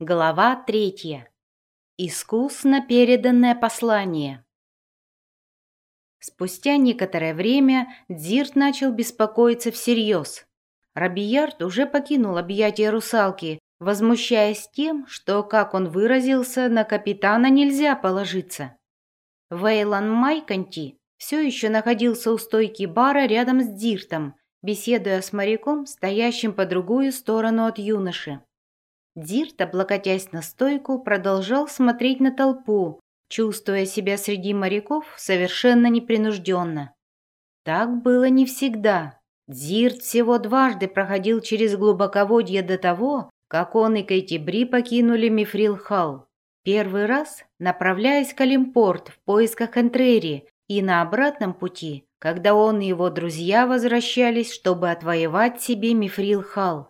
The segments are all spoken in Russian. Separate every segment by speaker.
Speaker 1: Глава третья. Искусно переданное послание. Спустя некоторое время Дзирт начал беспокоиться всерьез. Рабиярд уже покинул объятия русалки, возмущаясь тем, что, как он выразился, на капитана нельзя положиться. Вейлан Майконти все еще находился у стойки бара рядом с Дзиртом, беседуя с моряком, стоящим по другую сторону от юноши. Дирт, облокотясь на стойку, продолжал смотреть на толпу, чувствуя себя среди моряков совершенно непринужденно. Так было не всегда. Дирт всего дважды проходил через глубоководье до того, как он и Кэти Бри покинули Мифрил-Халл. Первый раз, направляясь к Олимпорт в поисках Энтрери, и на обратном пути, когда он и его друзья возвращались, чтобы отвоевать себе Мифрил-Халл.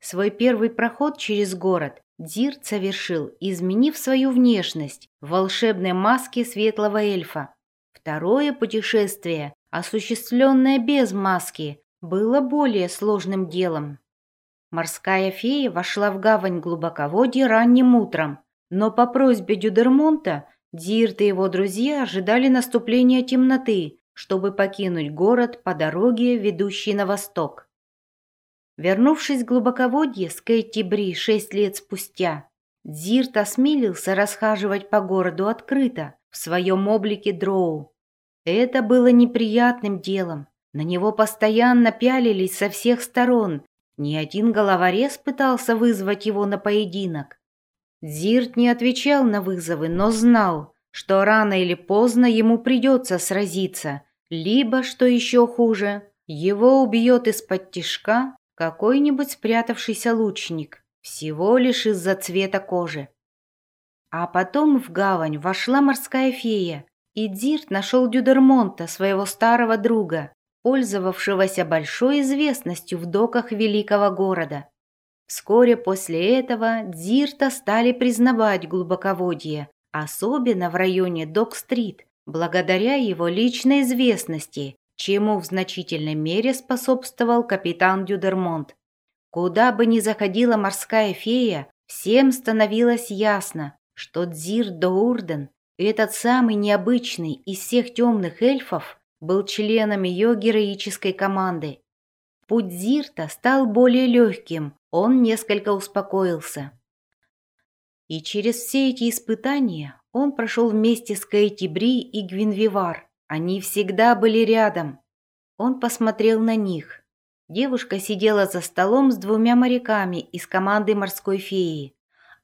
Speaker 1: Свой первый проход через город Дирт совершил, изменив свою внешность в волшебной маске светлого эльфа. Второе путешествие, осуществленное без маски, было более сложным делом. Морская фея вошла в гавань глубоководья ранним утром, но по просьбе Дюдермонта Дирт и его друзья ожидали наступления темноты, чтобы покинуть город по дороге, ведущей на восток. Вернувшись в глубоководье с Кэти Бри шесть лет спустя, Дзирт осмелился расхаживать по городу открыто, в своем облике дроу. Это было неприятным делом. На него постоянно пялились со всех сторон. Ни один головорез пытался вызвать его на поединок. Дзирт не отвечал на вызовы, но знал, что рано или поздно ему придется сразиться, либо, что еще хуже, его убьет из-под тишка какой-нибудь спрятавшийся лучник, всего лишь из-за цвета кожи. А потом в гавань вошла морская фея, и Дирт нашел Дюдермонта, своего старого друга, пользовавшегося большой известностью в доках великого города. Вскоре после этого Дирта стали признавать глубоководье, особенно в районе Док-стрит, благодаря его личной известности чему в значительной мере способствовал капитан Дюдермонт. Куда бы ни заходила морская фея, всем становилось ясно, что Дзир Доурден, этот самый необычный из всех темных эльфов, был членом ее героической команды. Путь Зирта стал более легким, он несколько успокоился. И через все эти испытания он прошел вместе с Кейти Бри и Гвинвивар, они всегда были рядом. Он посмотрел на них. Девушка сидела за столом с двумя моряками из команды морской феи,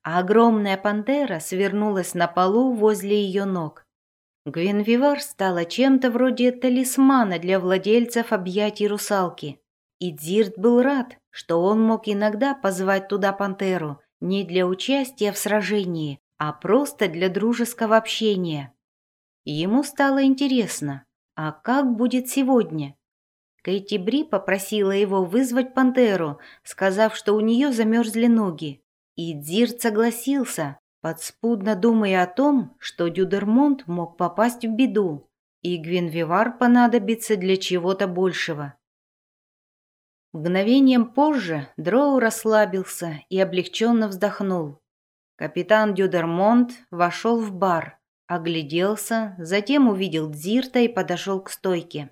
Speaker 1: а огромная пантера свернулась на полу возле ее ног. Гвинвивар стала чем-то вроде талисмана для владельцев объятий русалки. И Дзирт был рад, что он мог иногда позвать туда пантеру не для участия в сражении, а просто для дружеского общения. Ему стало интересно, а как будет сегодня? Кэти Бри попросила его вызвать пантеру, сказав, что у нее замерзли ноги. И Дзирт согласился, подспудно думая о том, что Дюдермонт мог попасть в беду, и Гвинвивар понадобится для чего-то большего. Мгновением позже Дроу расслабился и облегченно вздохнул. Капитан Дюдермонт вошел в бар, Огляделся, затем увидел Дзирта и подошел к стойке.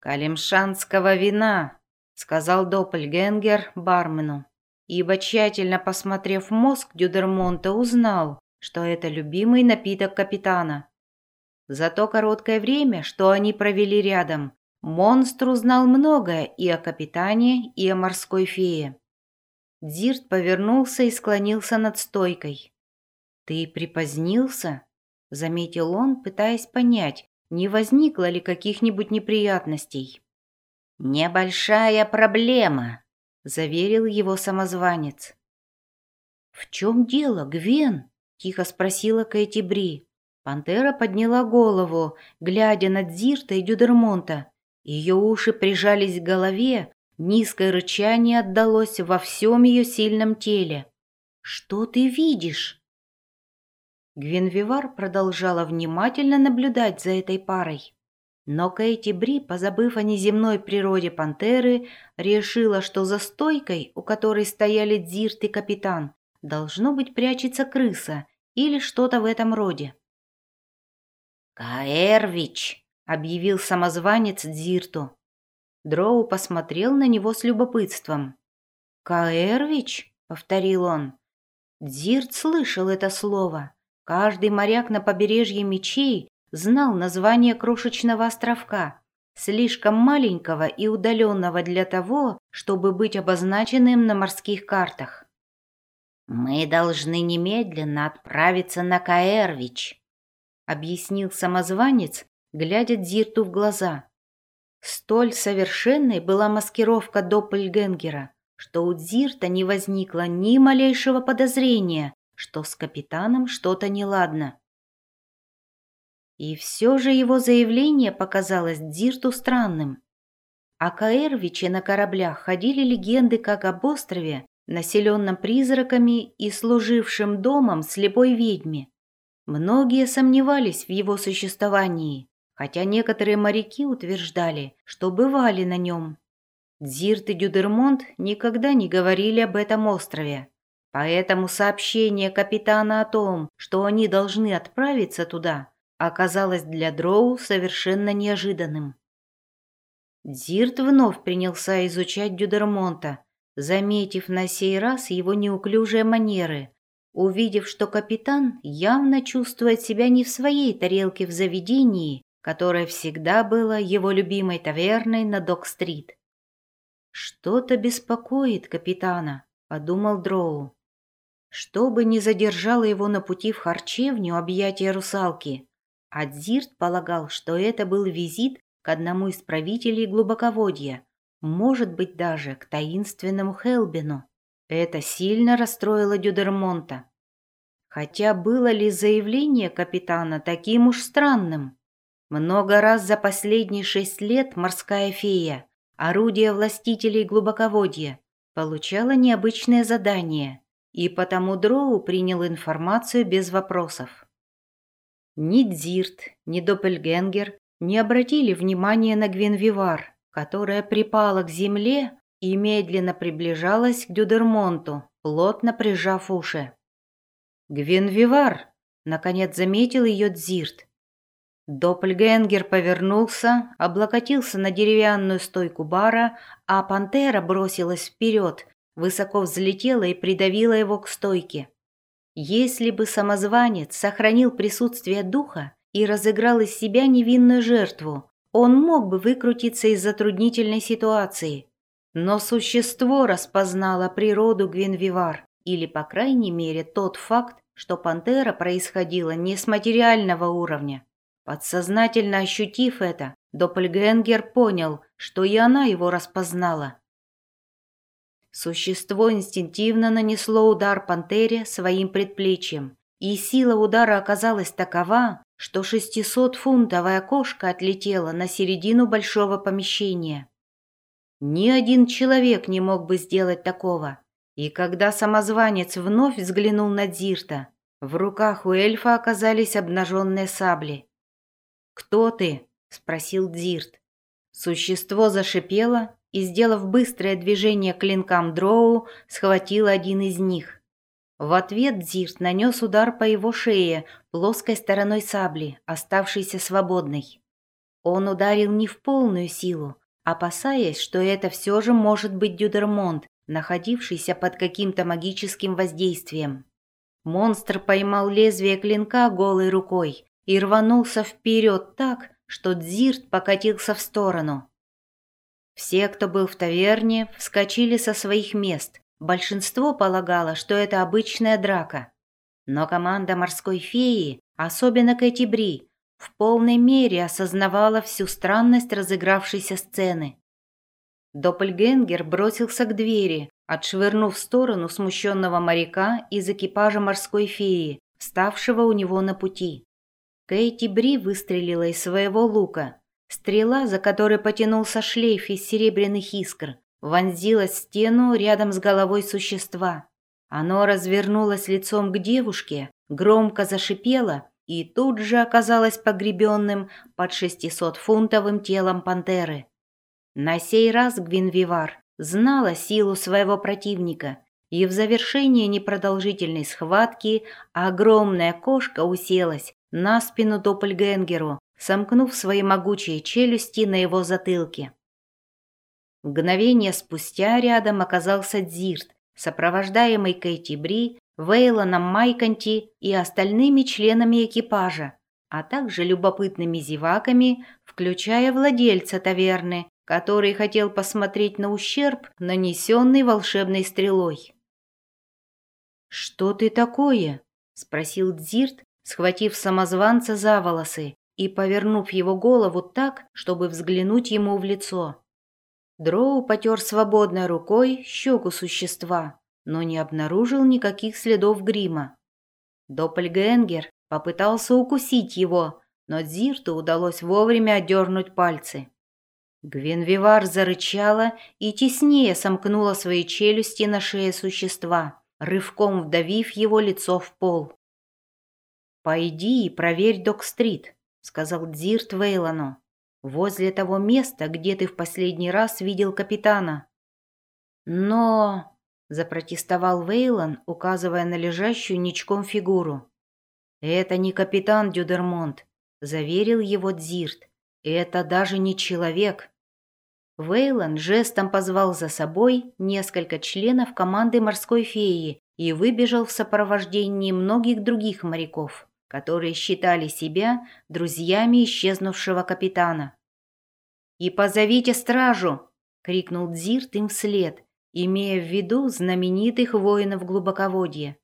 Speaker 1: «Калимшанского вина», — сказал Доппельгенгер бармену, ибо, тщательно посмотрев мозг Дюдермонта, узнал, что это любимый напиток капитана. За то короткое время, что они провели рядом, монстр узнал многое и о капитане, и о морской фее. Дзирт повернулся и склонился над стойкой. «Ты припозднился?» — заметил он, пытаясь понять, не возникло ли каких-нибудь неприятностей. «Небольшая проблема», — заверил его самозванец. «В чем дело, Гвен?» — тихо спросила Кэти Бри. Пантера подняла голову, глядя на Дзирта и Дюдермонта. Ее уши прижались к голове, низкое рычание отдалось во всем ее сильном теле. «Что ты видишь?» Гвинвивар продолжала внимательно наблюдать за этой парой. Но Кейти Бри, позабыв о неземной природе пантеры, решила, что за стойкой, у которой стояли Дзирт и капитан, должно быть прячется крыса или что-то в этом роде.
Speaker 2: «Каэрвич!» — объявил самозванец Дзирту.
Speaker 1: Дроу посмотрел на него с любопытством. «Каэрвич?» — повторил он. Дзирт слышал это слово. Каждый моряк на побережье мечей знал название крошечного островка, слишком маленького и удаленного для того, чтобы быть обозначенным на морских картах.
Speaker 2: «Мы должны немедленно отправиться на Каэрвич», — объяснил самозванец, глядя Дзирту в глаза. Столь совершенной была маскировка Доппельгенгера, что у Дзирта не возникло ни малейшего подозрения, что с капитаном что-то неладно. И все же его заявление показалось Дзирту странным. О Каэрвиче на кораблях ходили легенды как об острове, населенном призраками и служившем домом слепой ведьме. Многие сомневались в его существовании, хотя некоторые моряки утверждали, что бывали на нем. Дзирт и Дюдермонт никогда не говорили об этом острове, поэтому сообщение капитана о том, что они должны отправиться туда, оказалось для Дроу совершенно неожиданным. Дзирт вновь принялся изучать Дюдермонта, заметив на сей раз его неуклюжие манеры, увидев, что капитан явно чувствует себя не в своей тарелке в заведении, которое всегда было его любимой таверной на Док-стрит. «Что-то беспокоит капитана», — подумал Дроу. Что бы ни задержало его на пути в харчевню объятия русалки, Адзирт полагал, что это был визит к одному из правителей глубоководья, может быть даже к таинственному Хелбину. Это сильно расстроило Дюдермонта. Хотя было ли заявление капитана таким уж странным? Много раз за последние шесть лет морская фея, орудие властителей глубоководья, получала необычное задание, и потому Дроу принял информацию без вопросов. Ни Дзирт, ни Доппельгенгер не обратили внимания на Гвинвивар, которая припала к земле и медленно приближалась к Дюдермонту, плотно прижав уши. «Гвинвивар!» — наконец заметил ее Дзирт. Доппельгенгер повернулся, облокотился на деревянную стойку бара, а пантера бросилась вперед, высоко взлетела и придавила его к стойке. Если бы самозванец сохранил присутствие духа и разыграл из себя невинную жертву, он мог бы выкрутиться из затруднительной ситуации. Но существо распознало природу Гвинвивар, или, по крайней мере, тот факт, что пантера происходила не с материального уровня. Подсознательно ощутив это, Доппельгенгер понял, что и она его распознала. Существо инстинктивно нанесло удар пантере своим предплечьем, и сила удара оказалась такова, что 600-фунтовая кошка отлетела на середину большого помещения. Ни один человек не мог бы сделать такого. И когда самозванец вновь взглянул на Дзирта, в руках у эльфа оказались обнаженные сабли. «Кто ты?» — спросил Дзирт. Существо зашипело и, сделав быстрое движение клинкам дроу, схватил один из них. В ответ Дзирт нанес удар по его шее плоской стороной сабли, оставшейся свободной. Он ударил не в полную силу, опасаясь, что это все же может быть Дюдермонт, находившийся под каким-то магическим воздействием. Монстр поймал лезвие клинка голой рукой и рванулся вперед так, что Дзирт покатился в сторону. Все, кто был в таверне, вскочили со своих мест. Большинство полагало, что это обычная драка. Но команда морской феи, особенно Кэти Бри, в полной мере осознавала всю странность разыгравшейся сцены. Доппельгенгер бросился к двери, отшвырнув в сторону смущенного моряка из экипажа морской феи, вставшего у него на пути. Кэти Бри выстрелила из своего лука, Стрела, за которой потянулся шлейф из серебряных искр, вонзилась в стену рядом с головой существа. Оно развернулось лицом к девушке, громко зашипело и тут же оказалось погребенным под шестисотфунтовым телом пантеры. На сей раз Гвинвивар знала силу своего противника
Speaker 1: и в завершение непродолжительной схватки огромная кошка уселась на спину Доппельгенгеру, сомкнув свои могучие челюсти на его затылке. Мгновение спустя рядом оказался Дзирт, сопровождаемый Кэти Бри, Вейлоном Майконти и остальными членами экипажа, а также любопытными зеваками, включая владельца таверны, который хотел посмотреть на ущерб, нанесенный волшебной стрелой. «Что ты такое?» — спросил Дзирт, схватив самозванца за волосы и повернув его голову так, чтобы взглянуть ему в лицо. Дроу потер свободной рукой щеку существа, но не обнаружил никаких следов грима. Доппельгенгер попытался укусить его, но Дзирту удалось вовремя отдернуть пальцы. Гвенвивар зарычала и теснее сомкнула свои челюсти на шее существа, рывком вдавив его лицо в пол. «Пойди и проверь Док-стрит», — сказал Дзирт Вейлону возле того места, где ты в последний раз видел капитана. Но, запротестовал Вейлон, указывая на лежащую ничком фигуру. Это не капитан Дюдермонт, заверил его Дзирт. Это даже не человек. Вейлон жестом позвал за собой несколько членов команды морской феи и выбежал в сопровождении многих других моряков, которые считали себя друзьями исчезнувшего капитана. «И позовите стражу!» — крикнул Дзирт им вслед, имея в виду знаменитых воинов глубоководья.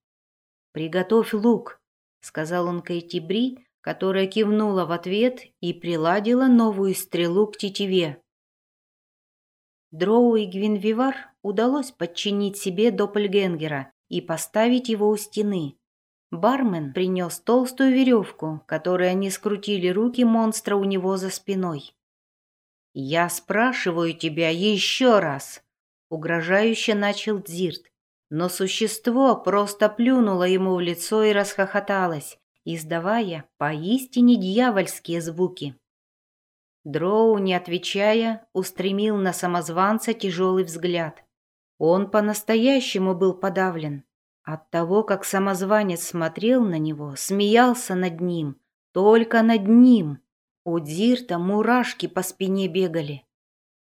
Speaker 1: «Приготовь лук», — сказал он Кэти Бри, которая кивнула в ответ и приладила новую стрелу к тетиве. Дроу и Гвинвивар удалось подчинить себе Доппельгенгера и поставить его у стены. Бармен принес толстую веревку, которой они скрутили руки монстра у него за спиной. «Я спрашиваю тебя еще раз!» Угрожающе начал Дзирт, но существо просто плюнуло ему в лицо и расхохоталось, издавая поистине дьявольские звуки. Дроу, не отвечая, устремил на самозванца тяжелый взгляд. Он по-настоящему был подавлен. От того, как самозванец смотрел на него, смеялся над ним, только над ним. У Дзирта мурашки по спине бегали.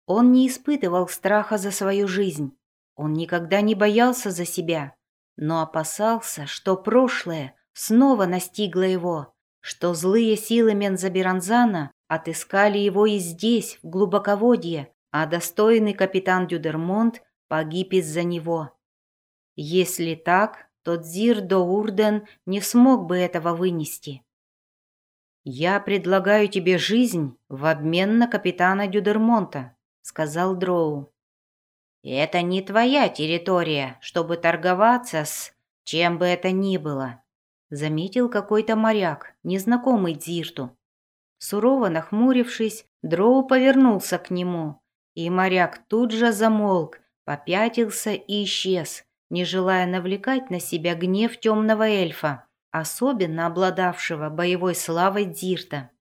Speaker 1: Он не испытывал страха за свою жизнь. Он никогда не боялся за себя, но опасался, что прошлое снова настигло его, что злые силы Мензабиранзана отыскали его и здесь, в глубоководье, а достойный капитан Дюдермонт погиб из-за него. Если так, то Дзир Доурден не смог бы этого вынести. «Я предлагаю тебе жизнь в обмен на капитана Дюдермонта», — сказал Дроу. «Это не твоя территория, чтобы торговаться с чем бы это ни было», — заметил какой-то моряк, незнакомый Дзирту. Сурово нахмурившись, Дроу повернулся к нему, и моряк тут же замолк, попятился и исчез, не желая навлекать на себя гнев темного эльфа особенно обладавшего боевой славой Дзирта.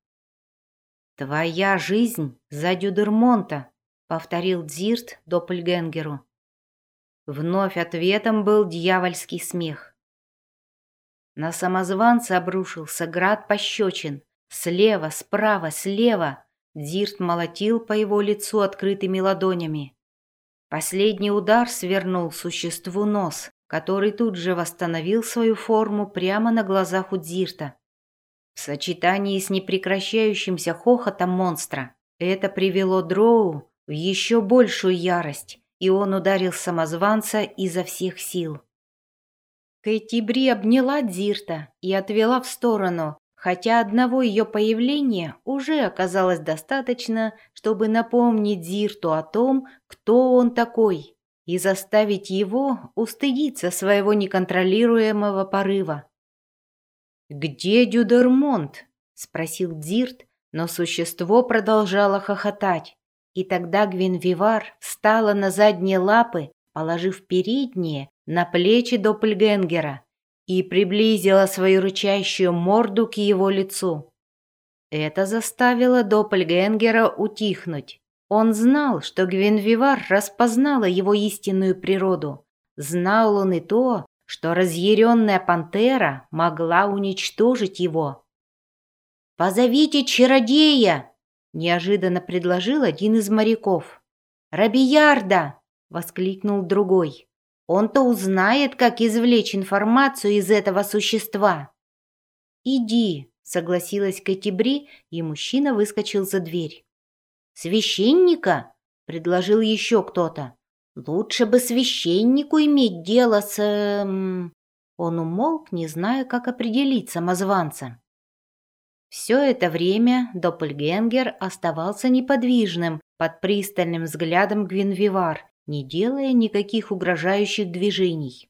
Speaker 1: «Твоя жизнь за Дюдермонта», — повторил Дзирт Доппельгенгеру. Вновь ответом был дьявольский смех. На самозванца обрушился град пощечин. Слева, справа, слева. Дзирт молотил по его лицу открытыми ладонями. Последний удар свернул существу нос, который тут же восстановил свою форму прямо на глазах у Дзирта. В сочетании с непрекращающимся хохотом монстра это привело Дроу в еще большую ярость, и он ударил самозванца изо всех сил. Кэти Бри обняла Дзирта и отвела в сторону, хотя одного ее появления уже оказалось достаточно, чтобы напомнить Дзирту о том, кто он такой и заставить его устыдиться своего неконтролируемого порыва. «Где Дюдермонт?» — спросил Дзирт, но существо продолжало хохотать. И тогда Гвинвивар встала на задние лапы, положив передние на плечи Доппельгенгера и приблизила свою рычащую морду к его лицу. Это заставило Доппельгенгера утихнуть. Он знал, что Гвинвивар распознала его истинную природу. знал он и то, что разъяренная пантера могла уничтожить его. «Позовите чародея!» – неожиданно предложил один из моряков. «Рабиярда!» – воскликнул другой. «Он-то узнает, как извлечь информацию из этого существа». «Иди», – согласилась Катибри, и мужчина выскочил за дверь. «Священника?» – предложил еще кто-то. «Лучше бы священнику иметь дело с...» эм... Он умолк, не зная, как определить самозванца. Все это время Доппельгенгер оставался неподвижным под пристальным взглядом Гвинвивар, не делая никаких угрожающих движений.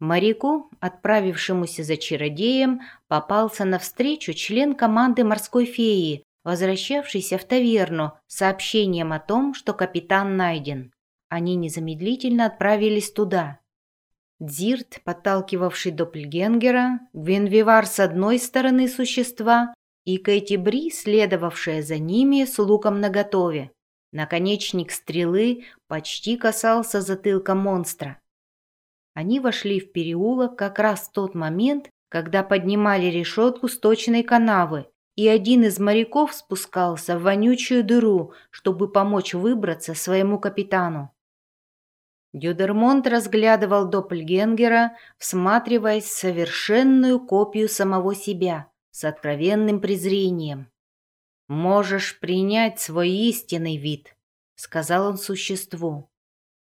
Speaker 1: Моряку, отправившемуся за чародеем, попался навстречу член команды морской феи, возвращавшийся в таверну с сообщением о том, что капитан найден. Они незамедлительно отправились туда. Дзирт, подталкивавший Доппельгенгера, Гвинвивар с одной стороны существа и Кэти Бри, следовавшая за ними с луком наготове. Наконечник стрелы почти касался затылка монстра. Они вошли в переулок как раз в тот момент, когда поднимали решетку сточной канавы, и один из моряков спускался в вонючую дыру, чтобы помочь выбраться своему капитану. Дюдермонт разглядывал Доппельгенгера, всматриваясь в совершенную копию самого себя с откровенным презрением. «Можешь принять свой истинный вид», — сказал он существу.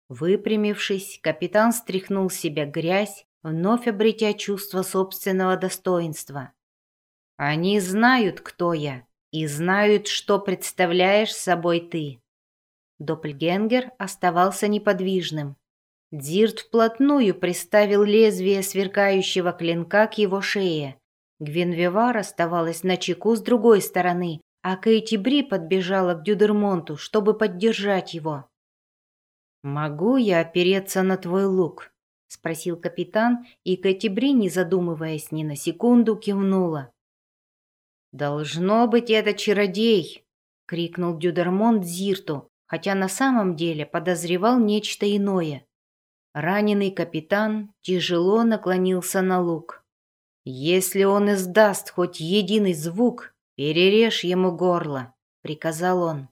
Speaker 1: Выпрямившись, капитан стряхнул с себя грязь, вновь обретя чувство собственного достоинства. «Они знают, кто я, и знают, что представляешь собой ты». Доппельгенгер оставался неподвижным. Дирт вплотную приставил лезвие сверкающего клинка к его шее. Гвинвивар оставалась на чеку с другой стороны, а Кейти Бри подбежала к Дюдермонту, чтобы поддержать его. «Могу я опереться на твой лук?» — спросил капитан, и Кэти Бри, не задумываясь ни на секунду, кивнула. «Должно быть, это чародей!» — крикнул Дюдермонт Зирту, хотя на самом деле подозревал нечто иное. Раненый капитан тяжело наклонился на лук. «Если он издаст хоть единый звук, перережь ему горло», — приказал он.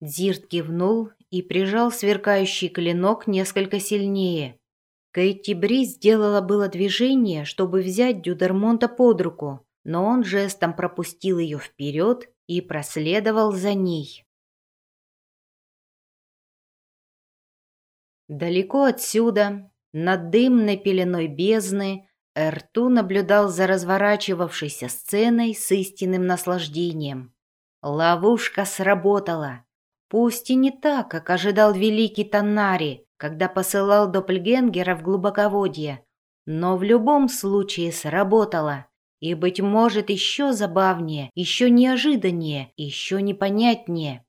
Speaker 1: Дзирт кивнул и прижал сверкающий клинок несколько сильнее. Кэти Бри сделала было движение, чтобы взять Дюдермонта под руку, но он жестом пропустил ее вперед и проследовал за ней. Далеко отсюда, над дымной пеленой бездны, Эрту наблюдал за разворачивавшейся сценой с истинным наслаждением. Ловушка сработала. Пусть и не так, как ожидал великий Таннари, когда посылал Доппельгенгера в глубоководье, но в любом случае сработала. И, быть может, еще забавнее, еще неожиданнее, еще непонятнее.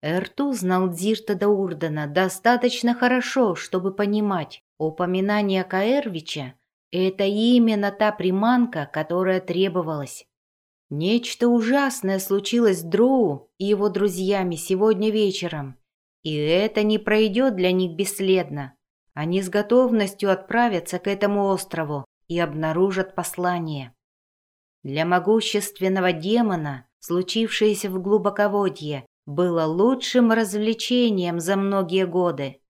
Speaker 1: Эрту знал Дзирта Даурдена достаточно хорошо, чтобы понимать, упоминание Каэрвича – это именно та приманка, которая требовалась. Нечто ужасное случилось с Дроу и его друзьями сегодня вечером, и это не пройдет для них бесследно. Они с готовностью отправятся к этому острову и обнаружат послание. Для могущественного демона, случившееся в глубоководье, было лучшим развлечением за многие годы.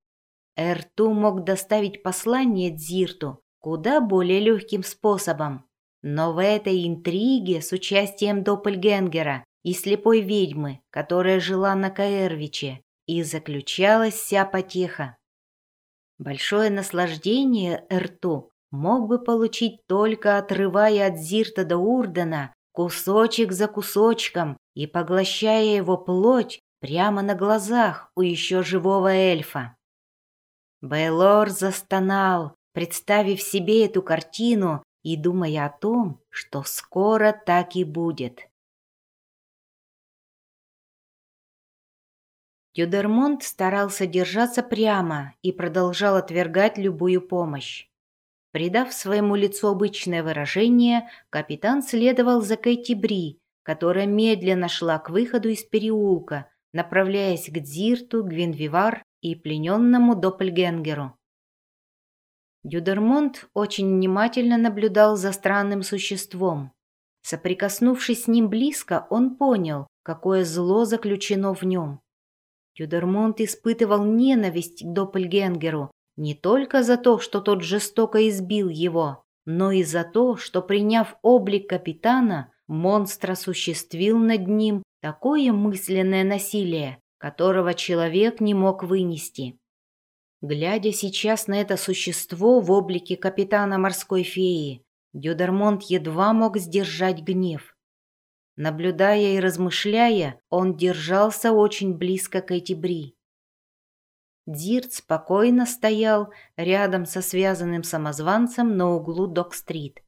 Speaker 1: Эрту мог доставить послание Дзирту куда более легким способом. Но в этой интриге с участием Доппельгенгера и слепой ведьмы, которая жила на Каэрвиче, и заключалась вся потеха. Большое наслаждение Эрту мог бы получить только отрывая от Зирта до Урдена кусочек за кусочком и поглощая его плоть прямо на глазах у еще живого эльфа. Бейлор застонал, представив себе эту картину и думая о том, что скоро так и будет. Тюдермонт старался держаться прямо и продолжал отвергать любую помощь. Придав своему лицу обычное выражение, капитан следовал за Кэти Бри, которая медленно шла к выходу из переулка, направляясь к Дзирту, Гвинвивар и плененному Доппельгенгеру. Дюдермонт очень внимательно наблюдал за странным существом. Соприкоснувшись с ним близко, он понял, какое зло заключено в нем. Дюдермонт испытывал ненависть к Доппельгенгеру не только за то, что тот жестоко избил его, но и за то, что, приняв облик капитана, монстр осуществил над ним такое мысленное насилие, которого человек не мог вынести. Глядя сейчас на это существо в облике капитана морской феи, Дюдермонт едва мог сдержать гнев. Наблюдая и размышляя, он держался очень близко к Этибри. Дирт спокойно стоял рядом со связанным самозванцем на углу Док-стрит.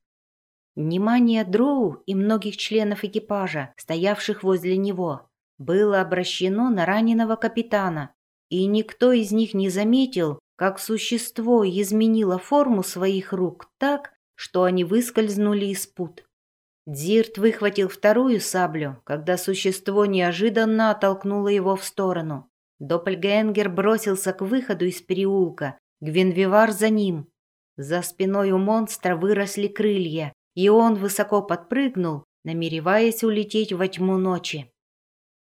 Speaker 1: Внимание Дроу и многих членов экипажа, стоявших возле него, было обращено на раненого капитана, и никто из них не заметил, как существо изменило форму своих рук так, что они выскользнули из пут. Дзирт выхватил вторую саблю, когда существо неожиданно оттолкнуло его в сторону. Доппельгенгер бросился к выходу из переулка, Гвинвивар за ним. За спиной у монстра выросли крылья, и он высоко подпрыгнул, намереваясь улететь во тьму ночи.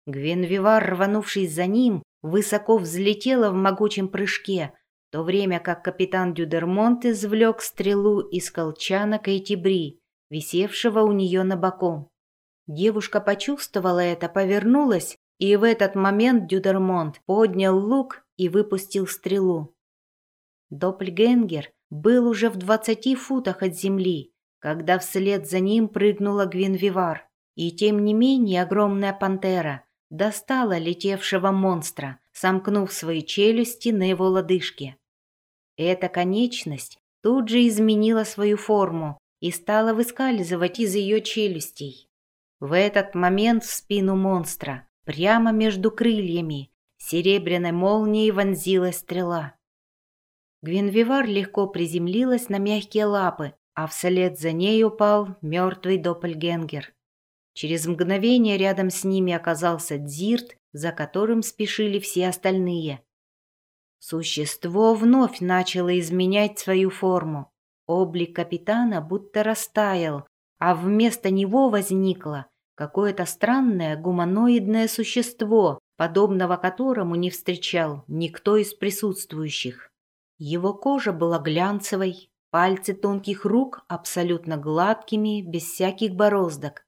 Speaker 1: Гвинвивар, рванувшись за ним, высоко взлетела в могучем прыжке, в то время как капитан Дюдермонт извлек стрелу из колчана Кейтибри, висевшего у нее на боку. Девушка почувствовала это, повернулась, и в этот момент Дюдермонт поднял лук и выпустил стрелу. Доппельгенгер был уже в двадцати футах от земли, когда вслед за ним прыгнула Гвинвивар, и тем не менее огромная пантера достала летевшего монстра, сомкнув свои челюсти на его лодыжке. Эта конечность тут же изменила свою форму и стала выскальзывать из ее челюстей. В этот момент в спину монстра, прямо между крыльями, серебряной молнией вонзилась стрела. Гвинвивар легко приземлилась на мягкие лапы, а вслед за ней упал мертвый Доппельгенгер. Через мгновение рядом с ними оказался Дзирт, за которым спешили все остальные. Существо вновь начало изменять свою форму. Облик капитана будто растаял, а вместо него возникло какое-то странное гуманоидное существо, подобного которому не встречал никто из присутствующих. Его кожа была глянцевой, Пальцы тонких рук абсолютно гладкими, без всяких бороздок.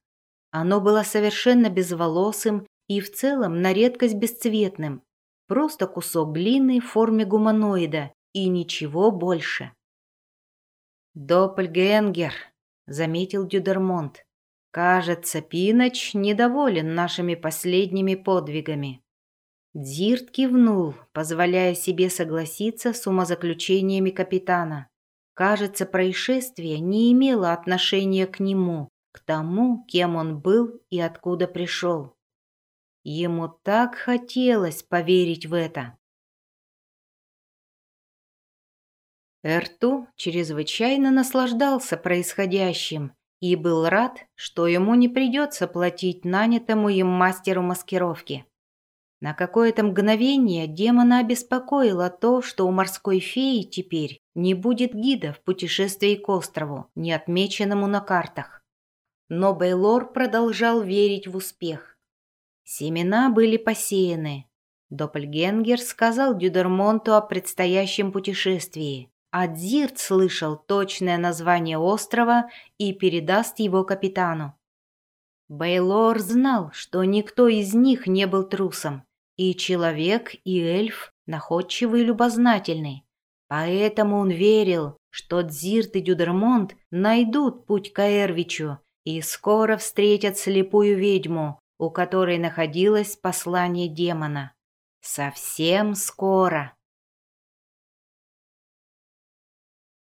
Speaker 1: Оно было совершенно безволосым и в целом на редкость бесцветным. Просто кусок глины в форме гуманоида и ничего больше. «Доппельгенгер», — заметил Дюдермонт. «Кажется, Пиноч недоволен нашими последними подвигами». Дзирт кивнул, позволяя себе согласиться с умозаключениями капитана. Кажется, происшествие не имело отношения к нему, к тому, кем он был и откуда пришел. Ему так хотелось поверить в это. Эрту чрезвычайно наслаждался происходящим и был рад, что ему не придется платить нанятому им мастеру маскировки. На какое-то мгновение демона обеспокоило то, что у морской феи теперь не будет гида в путешествии к острову, не отмеченному на картах. Но Бейлор продолжал верить в успех. Семена были посеяны. Доппельгенгер сказал Дюдермонту о предстоящем путешествии, а Дзирт слышал точное название острова и передаст его капитану. Бейлор знал, что никто из них не был трусом, и человек, и эльф находчивый и любознательный. Поэтому он верил, что Дзирт и Дюдермонт найдут путь к Эрвичу и скоро встретят слепую ведьму, у которой находилось послание демона. Совсем скоро.